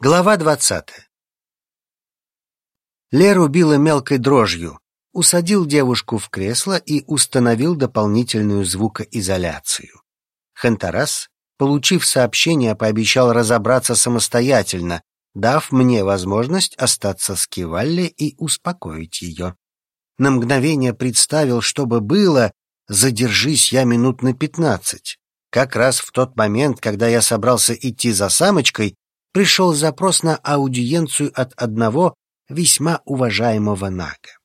Глава двадцатая. Леру била мелкой дрожью, усадил девушку в кресло и установил дополнительную звукоизоляцию. Хантарас, получив сообщение, пообещал разобраться самостоятельно, дав мне возможность остаться с Кивалли и успокоить ее. На мгновение представил, что бы было, задержись я минут на пятнадцать. Как раз в тот момент, когда я собрался идти за самочкой, пришел запрос на аудиенцию от одного весьма уважаемого нага.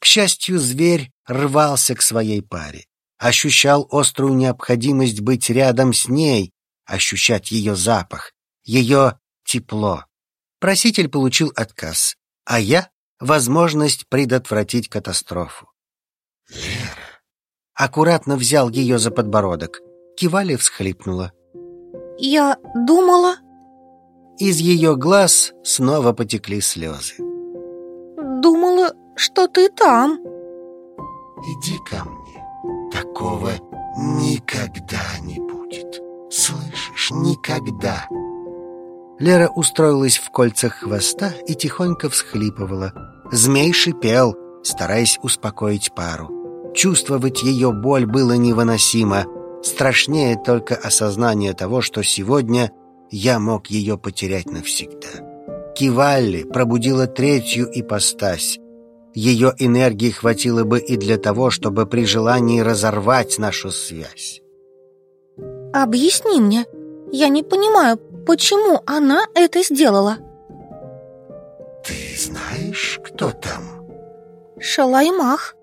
К счастью, зверь рвался к своей паре, ощущал острую необходимость быть рядом с ней, ощущать ее запах, ее тепло. Проситель получил отказ, а я — возможность предотвратить катастрофу. «Лера!» Аккуратно взял ее за подбородок. Кивали всхлипнула. Я думала... Из ее глаз снова потекли слезы. Думала, что ты там. Иди ко мне. Такого никогда не будет. Слышишь, никогда. Лера устроилась в кольцах хвоста и тихонько всхлипывала. Змей шипел, стараясь успокоить пару. Чувствовать ее боль было невыносимо. Страшнее только осознание того, что сегодня я мог ее потерять навсегда. Кивалли пробудила третью ипостась. Ее энергии хватило бы и для того, чтобы при желании разорвать нашу связь. Объясни мне, я не понимаю, почему она это сделала? Ты знаешь, кто там? Шалаймах.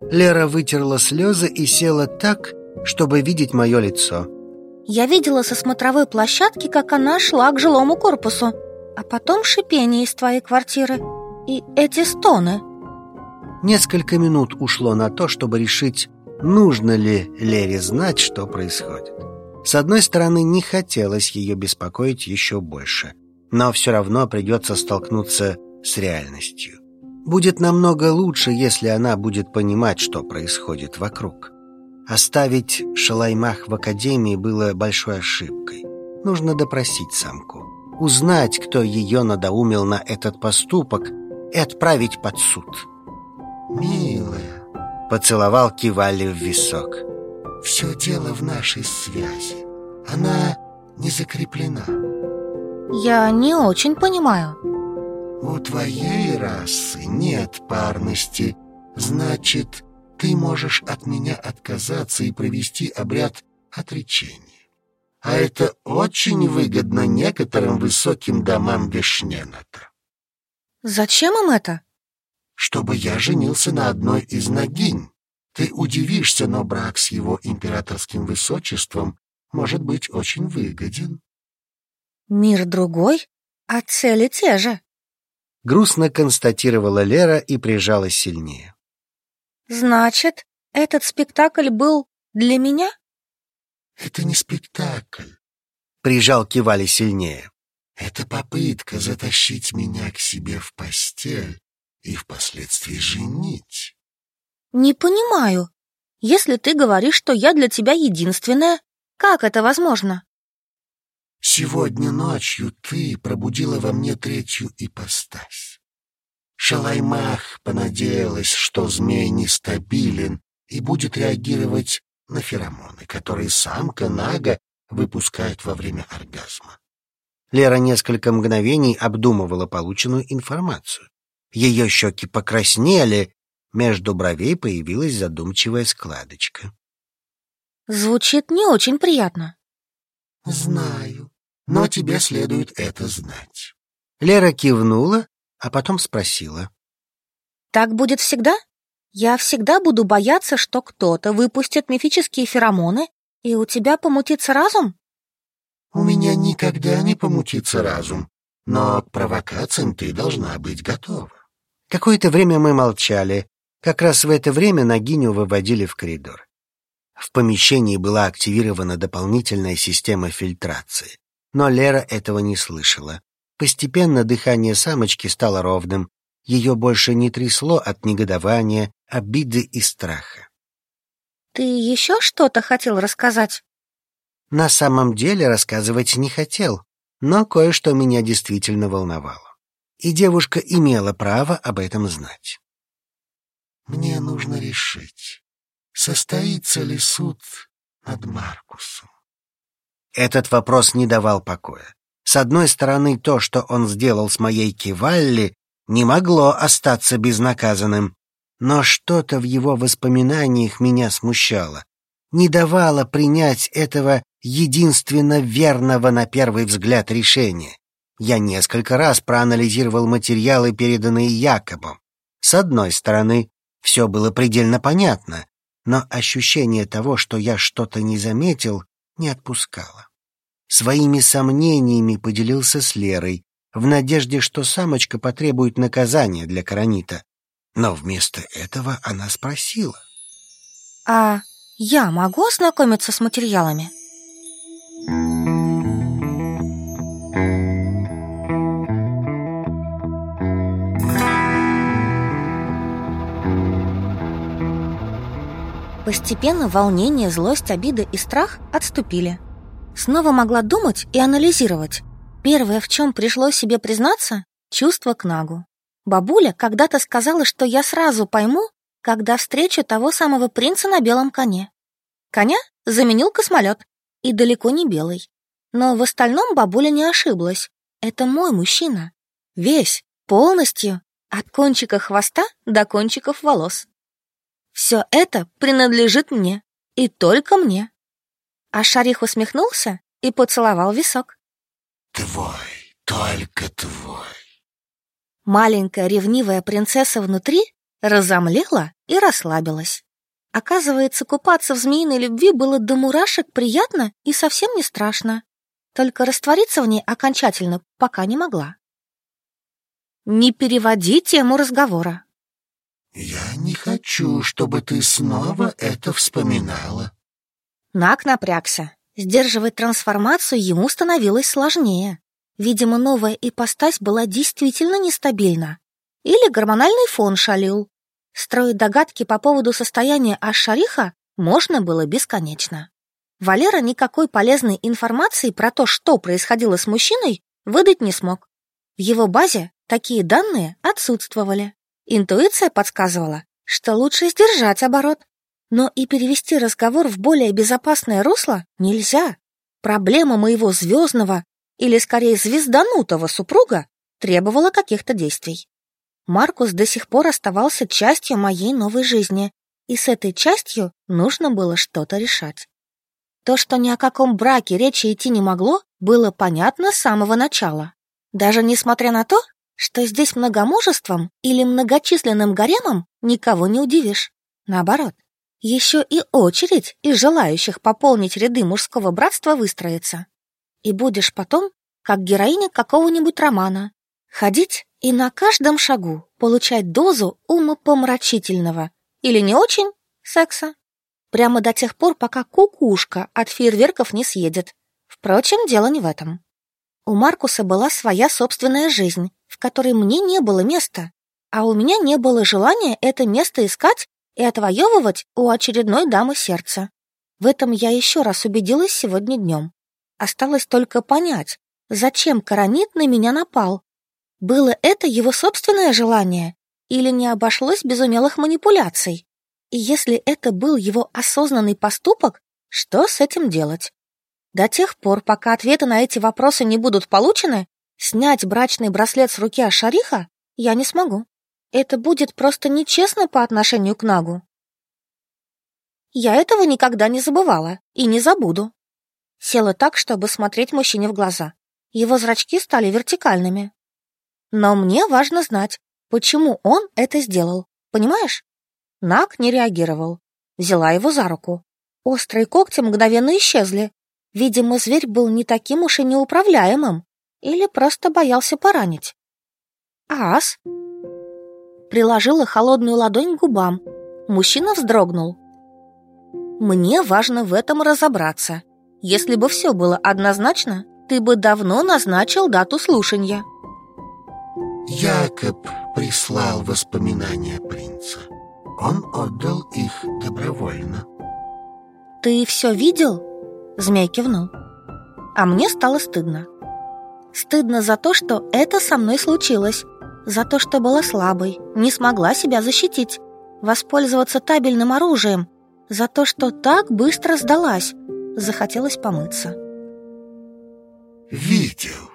Лера вытерла слезы и села так, чтобы видеть мое лицо. Я видела со смотровой площадки, как она шла к жилому корпусу, а потом шипение из твоей квартиры и эти стоны. Несколько минут ушло на то, чтобы решить, нужно ли Лере знать, что происходит. С одной стороны, не хотелось ее беспокоить еще больше, но все равно придется столкнуться с реальностью. Будет намного лучше, если она будет понимать, что происходит вокруг. Оставить Шалаймах в академии было большой ошибкой. Нужно допросить самку, узнать, кто ее надоумил на этот поступок и отправить под суд. Милая, Поцеловал Кивали в висок. все дело в нашей связи. Она не закреплена. Я не очень понимаю. У твоей расы нет парности. Значит, ты можешь от меня отказаться и провести обряд отречения. А это очень выгодно некоторым высоким домам Вишнената. Зачем им это? Чтобы я женился на одной из ногинь. Ты удивишься, но брак с его императорским высочеством может быть очень выгоден. Мир другой, а цели те же. Грустно констатировала Лера и прижалась сильнее. Значит, этот спектакль был для меня? Это не спектакль. Прижал Кивали сильнее. Это попытка затащить меня к себе в постель и впоследствии женить. Не понимаю. Если ты говоришь, что я для тебя единственная, как это возможно? Сегодня ночью ты пробудила во мне третью ипостась. Шалаймах понадеялась, что змей нестабилен и будет реагировать на феромоны, которые самка Нага выпускает во время оргазма. Лера несколько мгновений обдумывала полученную информацию. Ее щеки покраснели, между бровей появилась задумчивая складочка. Звучит не очень приятно. Знаю, но тебе следует это знать. Лера кивнула, а потом спросила. Так будет всегда? Я всегда буду бояться, что кто-то выпустит мифические феромоны, и у тебя помутится разум? У меня никогда не помутится разум, но к провокациям ты должна быть готова. Какое-то время мы молчали. Как раз в это время Нагиню выводили в коридор. В помещении была активирована дополнительная система фильтрации. Но Лера этого не слышала. Постепенно дыхание самочки стало ровным. Ее больше не трясло от негодования, обиды и страха. Ты еще что-то хотел рассказать? На самом деле рассказывать не хотел. но кое-что меня действительно волновало. И девушка имела право об этом знать. «Мне нужно решить, состоится ли суд над Маркусом». Этот вопрос не давал покоя. С одной стороны, то, что он сделал с моей Кивалли, не могло остаться безнаказанным. Но что-то в его воспоминаниях меня смущало, не давало принять этого единственно верного на первый взгляд решения. Я несколько раз проанализировал материалы, переданные Якобом. С одной стороны, все было предельно понятно, но ощущение того, что я что-то не заметил, не отпускало. Своими сомнениями поделился с Лерой, в надежде, что самочка потребует наказания для Каранита. Но вместо этого она спросила. «А я могу ознакомиться с материалами?» Постепенно волнение, злость, обида и страх отступили. Снова могла думать и анализировать. Первое, в чем пришлось себе признаться — чувство к Нагу. Бабуля когда-то сказала, что я сразу пойму, когда встречу того самого принца на белом коне. Коня заменил космолет, и далеко не белый. Но в остальном бабуля не ошиблась. Это мой мужчина. Весь, полностью, от кончика хвоста до кончиков волос. Все это принадлежит мне, и только мне. А Шарих усмехнулся и поцеловал висок. Твой, только твой. Маленькая ревнивая принцесса внутри разомлела и расслабилась. Оказывается, купаться в змеиной любви было до мурашек приятно и совсем не страшно. Только раствориться в ней окончательно пока не могла. Не переводи тему разговора. Я не хочу, чтобы ты снова это вспоминала. Нак напрягся. Сдерживать трансформацию ему становилось сложнее. Видимо, новая ипостась была действительно нестабильна. Или гормональный фон шалил. Строить догадки по поводу состояния Аш-Шариха можно было бесконечно. Валера никакой полезной информации про то, что происходило с мужчиной, выдать не смог. В его базе такие данные отсутствовали. Интуиция подсказывала, что лучше сдержать оборот, но и перевести разговор в более безопасное русло нельзя. Проблема моего звездного, или скорее звезданутого супруга, требовала каких-то действий. Маркус до сих пор оставался частью моей новой жизни, и с этой частью нужно было что-то решать. То, что ни о каком браке речи идти не могло, было понятно с самого начала. Даже несмотря на то, что здесь многомужеством или многочисленным гаремом никого не удивишь. Наоборот, еще и очередь из желающих пополнить ряды мужского братства выстроится. И будешь потом, как героиня какого-нибудь романа, ходить и на каждом шагу получать дозу умопомрачительного или не очень секса. Прямо до тех пор, пока кукушка от фейерверков не съедет. Впрочем, дело не в этом. У Маркуса была своя собственная жизнь, в которой мне не было места, а у меня не было желания это место искать и отвоевывать у очередной дамы сердца. В этом я еще раз убедилась сегодня днем. Осталось только понять, зачем Коронит на меня напал. Было это его собственное желание или не обошлось без умелых манипуляций? И если это был его осознанный поступок, что с этим делать? До тех пор, пока ответы на эти вопросы не будут получены, снять брачный браслет с руки Ашариха я не смогу. Это будет просто нечестно по отношению к Нагу. Я этого никогда не забывала и не забуду. Села так, чтобы смотреть мужчине в глаза. Его зрачки стали вертикальными. Но мне важно знать, почему он это сделал. Понимаешь? Наг не реагировал. Взяла его за руку. Острые когти мгновенно исчезли. Видимо, зверь был не таким уж и неуправляемым. Или просто боялся поранить. Ас приложила холодную ладонь к губам. Мужчина вздрогнул. «Мне важно в этом разобраться. Если бы все было однозначно, ты бы давно назначил дату слушания». Якоб прислал воспоминания принца. Он отдал их добровольно. «Ты все видел?» Змей кивнул. А мне стало стыдно. Стыдно за то, что это со мной случилось. За то, что была слабой, не смогла себя защитить. Воспользоваться табельным оружием. За то, что так быстро сдалась. Захотелось помыться. Видел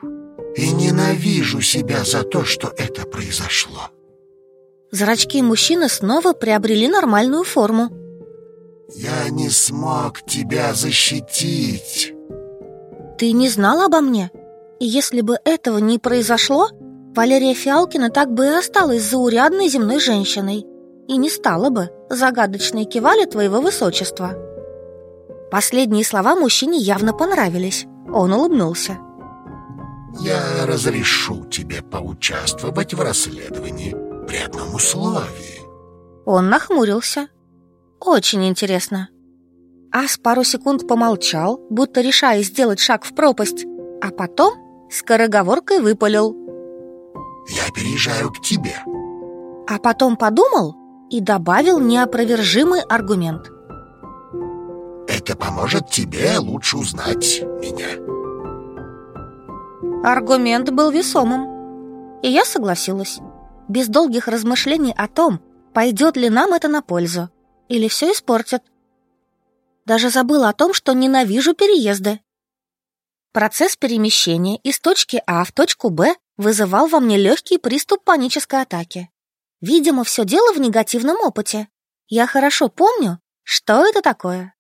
и ненавижу себя за то, что это произошло. Зрачки мужчины снова приобрели нормальную форму. Я не смог тебя защитить. Ты не знал обо мне? И если бы этого не произошло, Валерия Фиалкина так бы и осталась заурядной земной женщиной и не стала бы загадочной кивали твоего высочества. Последние слова мужчине явно понравились. Он улыбнулся. Я разрешу тебе поучаствовать в расследовании при одном условии. Он нахмурился. Очень интересно. Ас пару секунд помолчал, будто решая сделать шаг в пропасть, а потом скороговоркой выпалил. «Я переезжаю к тебе». А потом подумал и добавил неопровержимый аргумент. «Это поможет тебе лучше узнать меня». Аргумент был весомым, и я согласилась, без долгих размышлений о том, пойдет ли нам это на пользу, или все испортит. Даже забыла о том, что ненавижу переезды. Процесс перемещения из точки А в точку Б вызывал во мне легкий приступ панической атаки. Видимо, все дело в негативном опыте. Я хорошо помню, что это такое.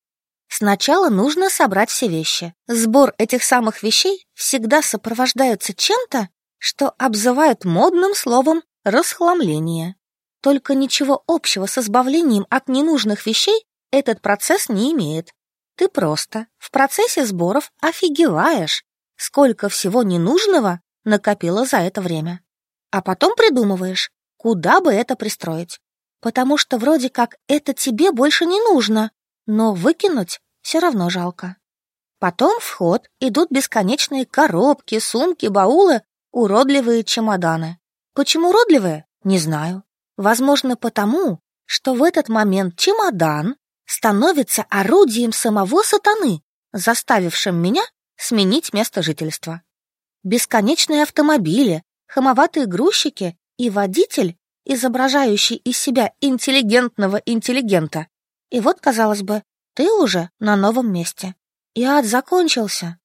Сначала нужно собрать все вещи. Сбор этих самых вещей всегда сопровождается чем-то, что обзывают модным словом «расхламление». Только ничего общего с избавлением от ненужных вещей этот процесс не имеет. Ты просто в процессе сборов офигеваешь, сколько всего ненужного накопила за это время. А потом придумываешь, куда бы это пристроить. Потому что вроде как это тебе больше не нужно, но выкинуть все равно жалко. Потом в ход идут бесконечные коробки, сумки, баулы, уродливые чемоданы. Почему уродливые? Не знаю. Возможно, потому, что в этот момент чемодан становится орудием самого сатаны, заставившим меня сменить место жительства. Бесконечные автомобили, хамоватые грузчики и водитель, изображающий из себя интеллигентного интеллигента. И вот, казалось бы, ты уже на новом месте. И ад закончился.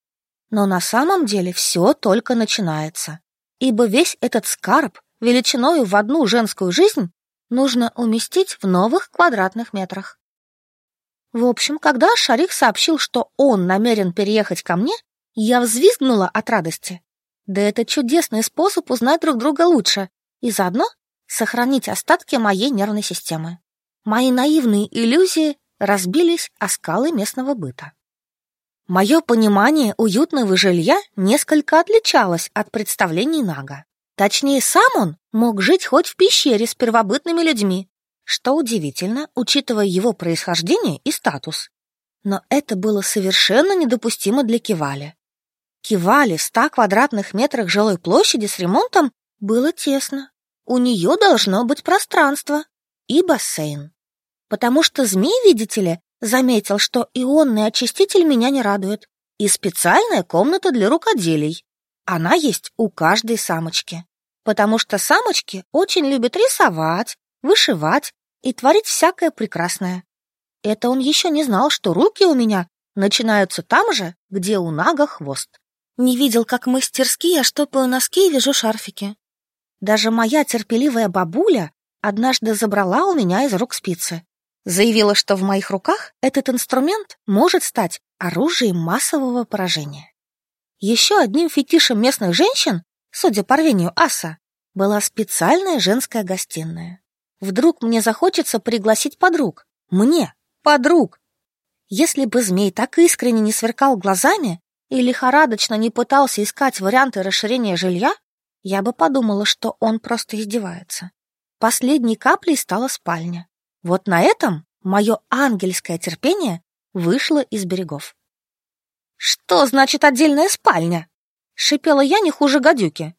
Но на самом деле все только начинается. Ибо весь этот скарб, величиною в одну женскую жизнь, нужно уместить в новых квадратных метрах. В общем, когда Шарик сообщил, что он намерен переехать ко мне, я взвизгнула от радости. Да это чудесный способ узнать друг друга лучше и заодно сохранить остатки моей нервной системы. Мои наивные иллюзии разбились о скалы местного быта. Мое понимание уютного жилья несколько отличалось от представлений Нага. Точнее, сам он мог жить хоть в пещере с первобытными людьми, что удивительно, учитывая его происхождение и статус. Но это было совершенно недопустимо для Кивали. Кивали в ста квадратных метрах жилой площади с ремонтом было тесно. У нее должно быть пространство и бассейн. Потому что змей, видите ли, заметил, что ионный очиститель меня не радует. И специальная комната для рукоделий. Она есть у каждой самочки. Потому что самочки очень любят рисовать, вышивать и творить всякое прекрасное. Это он еще не знал, что руки у меня начинаются там же, где у Нага хвост. Не видел, как мастерски я штопаю носки и вяжу шарфики. Даже моя терпеливая бабуля однажды забрала у меня из рук спицы. Заявила, что в моих руках этот инструмент может стать оружием массового поражения. Еще одним фетишем местных женщин, судя по рвению аса, была специальная женская гостиная. Вдруг мне захочется пригласить подруг. Мне, подруг. Если бы змей так искренне не сверкал глазами и лихорадочно не пытался искать варианты расширения жилья, я бы подумала, что он просто издевается. Последней каплей стала спальня. Вот на этом мое ангельское терпение вышло из берегов. «Что значит отдельная спальня?» — шипела я не хуже гадюки.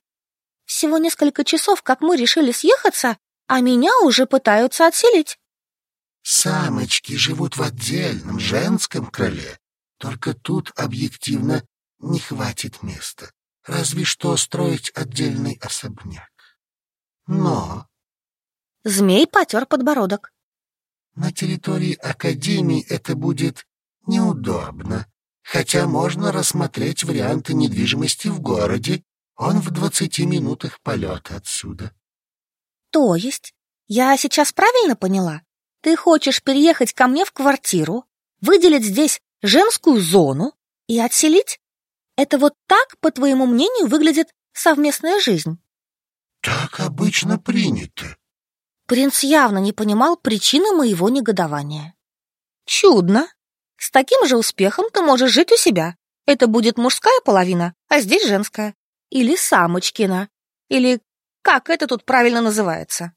Всего несколько часов, как мы решили съехаться, а меня уже пытаются отселить. Самочки живут в отдельном женском крыле, только тут объективно не хватит места. разве что строить отдельный особняк. Но Змей потер подбородок. на территории Академии это будет неудобно, хотя можно рассмотреть варианты недвижимости в городе, он в двадцати минутах полета отсюда. То есть, я сейчас правильно поняла? Ты хочешь переехать ко мне в квартиру, выделить здесь женскую зону и отселить? Это вот так, по твоему мнению, выглядит совместная жизнь? Так обычно принято. Принц явно не понимал причины моего негодования. Чудно. С таким же успехом ты можешь жить у себя. Это будет мужская половина, а здесь женская. Или самочкина. Или как это тут правильно называется.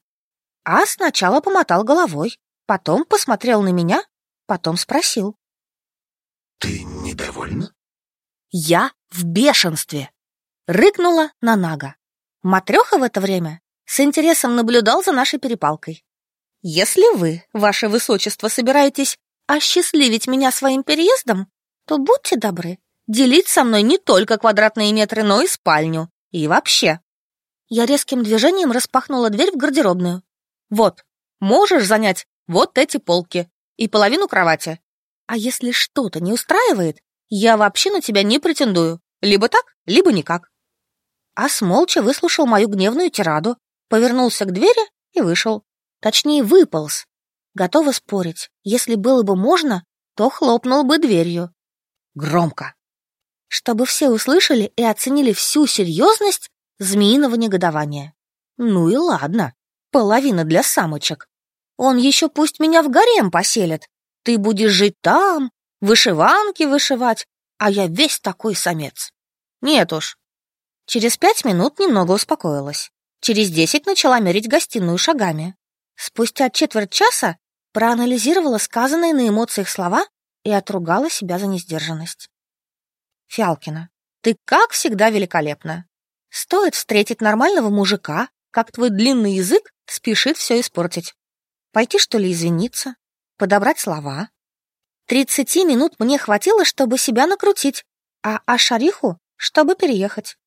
А сначала помотал головой, потом посмотрел на меня, потом спросил. Ты недовольна? Я в бешенстве. Рыкнула на Нага. Матреха в это время с интересом наблюдал за нашей перепалкой. Если вы, ваше высочество, собираетесь осчастливить меня своим переездом, то будьте добры, делить со мной не только квадратные метры, но и спальню. И вообще. Я резким движением распахнула дверь в гардеробную. Вот, можешь занять вот эти полки и половину кровати. А если что-то не устраивает, я вообще на тебя не претендую. Либо так, либо никак. Ас молча выслушал мою гневную тираду, повернулся к двери и вышел. Точнее, выполз. Готова спорить, если было бы можно, то хлопнул бы дверью. Громко. Чтобы все услышали и оценили всю серьезность змеиного негодования. Ну и ладно, половина для самочек. Он еще пусть меня в гарем поселит. Ты будешь жить там, вышиванки вышивать, а я весь такой самец. Нет уж. Через пять минут немного успокоилась. Через десять начала мерить гостиную шагами. Спустя четверть часа проанализировала сказанные на эмоциях слова и отругала себя за несдержанность. Фиалкина, ты как всегда великолепна. Стоит встретить нормального мужика, как твой длинный язык спешит все испортить. Пойти, что ли, извиниться? Подобрать слова? Тридцати минут мне хватило, чтобы себя накрутить, а Ашариху, чтобы переехать.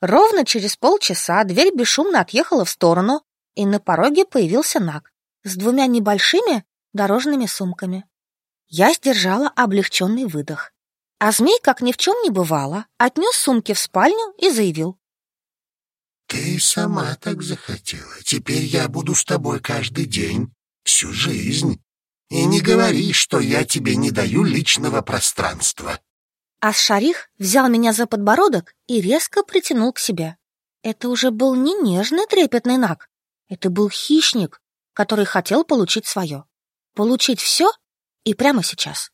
Ровно через полчаса дверь бесшумно отъехала в сторону, и на пороге появился Наг с двумя небольшими дорожными сумками. Я сдержала облегченный выдох. А змей, как ни в чем не бывало, отнес сумки в спальню и заявил. Ты сама так захотела. Теперь я буду с тобой каждый день, всю жизнь. И не говори, что я тебе не даю личного пространства. А Шарих взял меня за подбородок и резко притянул к себе. Это уже был не нежный трепетный Наг. Это был хищник, который хотел получить свое. Получить все и прямо сейчас.